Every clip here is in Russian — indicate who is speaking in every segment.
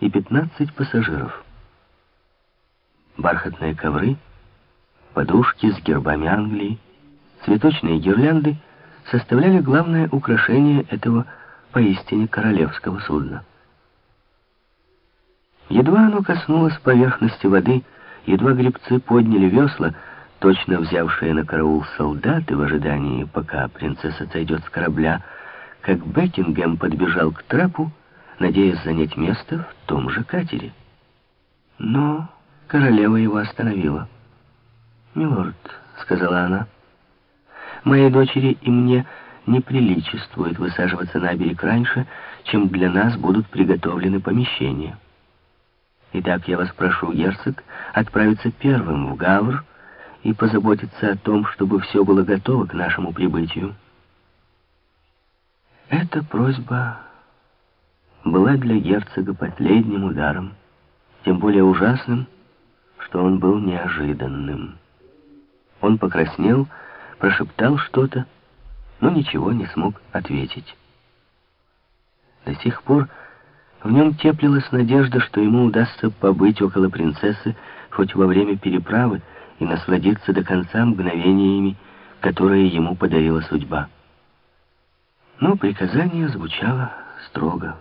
Speaker 1: и 15 пассажиров. Бархатные ковры, подушки с гербами Англии, цветочные гирлянды составляли главное украшение этого поистине королевского судна. Едва оно коснулось поверхности воды, едва гребцы подняли весла, точно взявшие на караул солдаты в ожидании, пока принцесса сойдет с корабля, как Бекингем подбежал к трапу, надеясь занять место в том же катере. Но королева его остановила. «Милорд», — сказала она, — «моей дочери и мне не приличествует высаживаться на берег раньше, чем для нас будут приготовлены помещения». Итак, я вас прошу, герцог, отправиться первым в Гавр и позаботиться о том, чтобы все было готово к нашему прибытию. Эта просьба была для герцога последним ударом, тем более ужасным, что он был неожиданным. Он покраснел, прошептал что-то, но ничего не смог ответить. До сих пор в нем теплилась надежда, что ему удастся побыть около принцессы хоть во время переправы и насладиться до конца мгновениями, которые ему подарила судьба. Но приказание звучало строго.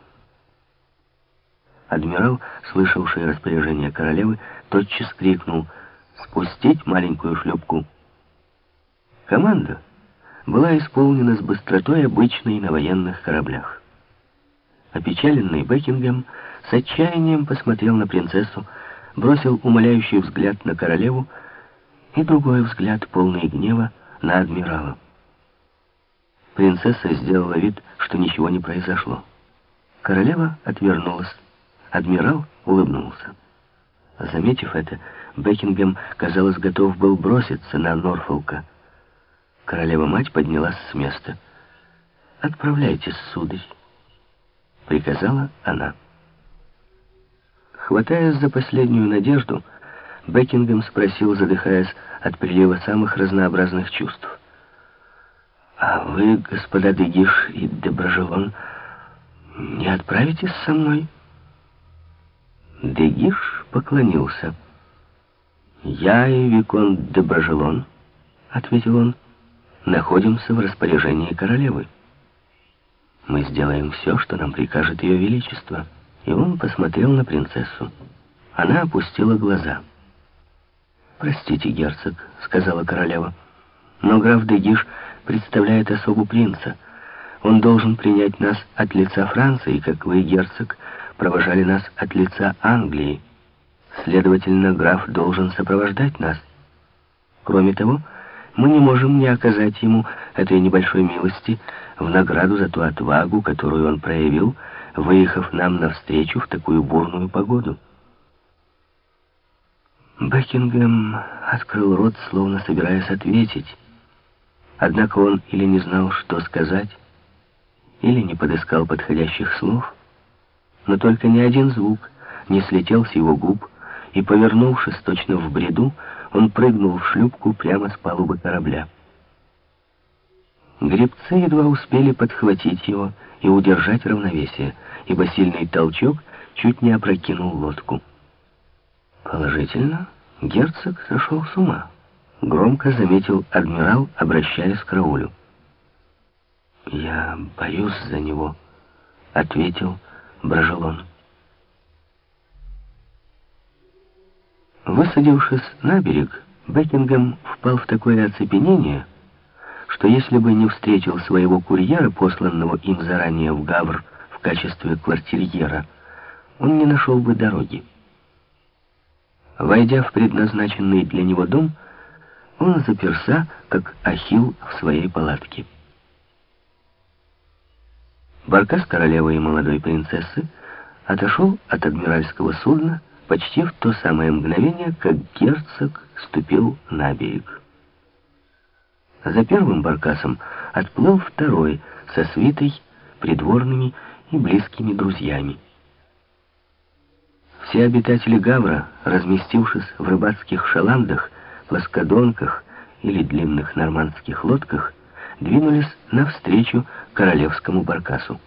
Speaker 1: Адмирал, слышавший распоряжение королевы, тотчас крикнул «Спустить маленькую шлюпку!». Команда была исполнена с быстротой обычной на военных кораблях. Опечаленный Бекингем с отчаянием посмотрел на принцессу, бросил умоляющий взгляд на королеву и другой взгляд, полный гнева, на адмирала. Принцесса сделала вид, что ничего не произошло. Королева отвернулась. Адмирал улыбнулся. Заметив это, Бекингем, казалось, готов был броситься на Норфолка. Королева-мать поднялась с места. «Отправляйтесь, сударь» приказала она. Хватаясь за последнюю надежду, Бекингем спросил, задыхаясь от прилива самых разнообразных чувств. «А вы, господа Дегиш и Деброжелон, не отправитесь со мной?» Дегиш поклонился. «Я и Викон Деброжелон», — ответил он, — «находимся в распоряжении королевы». Мы сделаем все, что нам прикажет ее величество». И он посмотрел на принцессу. Она опустила глаза. «Простите, герцог», — сказала королева, — «но граф Дегиш представляет особу принца. Он должен принять нас от лица Франции, как вы, герцог, провожали нас от лица Англии. Следовательно, граф должен сопровождать нас. Кроме того, мы не можем не оказать ему этой небольшой милости в награду за ту отвагу, которую он проявил, выехав нам навстречу в такую бурную погоду. Бекингем открыл рот, словно собираясь ответить. Однако он или не знал, что сказать, или не подыскал подходящих слов, но только ни один звук не слетел с его губ, и, повернувшись точно в бреду, он прыгнул в шлюпку прямо с палубы корабля. Гребцы едва успели подхватить его и удержать равновесие, ибо сильный толчок чуть не опрокинул лодку. Положительно, герцог сошел с ума. Громко заметил адмирал, обращаясь к Раулю. «Я боюсь за него», — ответил Брожелон. Высадившись на берег, Бекингем впал в такое оцепенение, что если бы не встретил своего курьера, посланного им заранее в Гавр в качестве квартирьера, он не нашел бы дороги. Войдя в предназначенный для него дом, он заперся, как ахилл в своей палатке. Баркас королевы и молодой принцессы отошел от адмиральского судна, почти в то самое мгновение, как герцог ступил на берег. За первым баркасом отплыл второй со свитой, придворными и близкими друзьями. Все обитатели Гавра, разместившись в рыбацких шаландах, плоскодонках или длинных нормандских лодках, двинулись навстречу королевскому баркасу.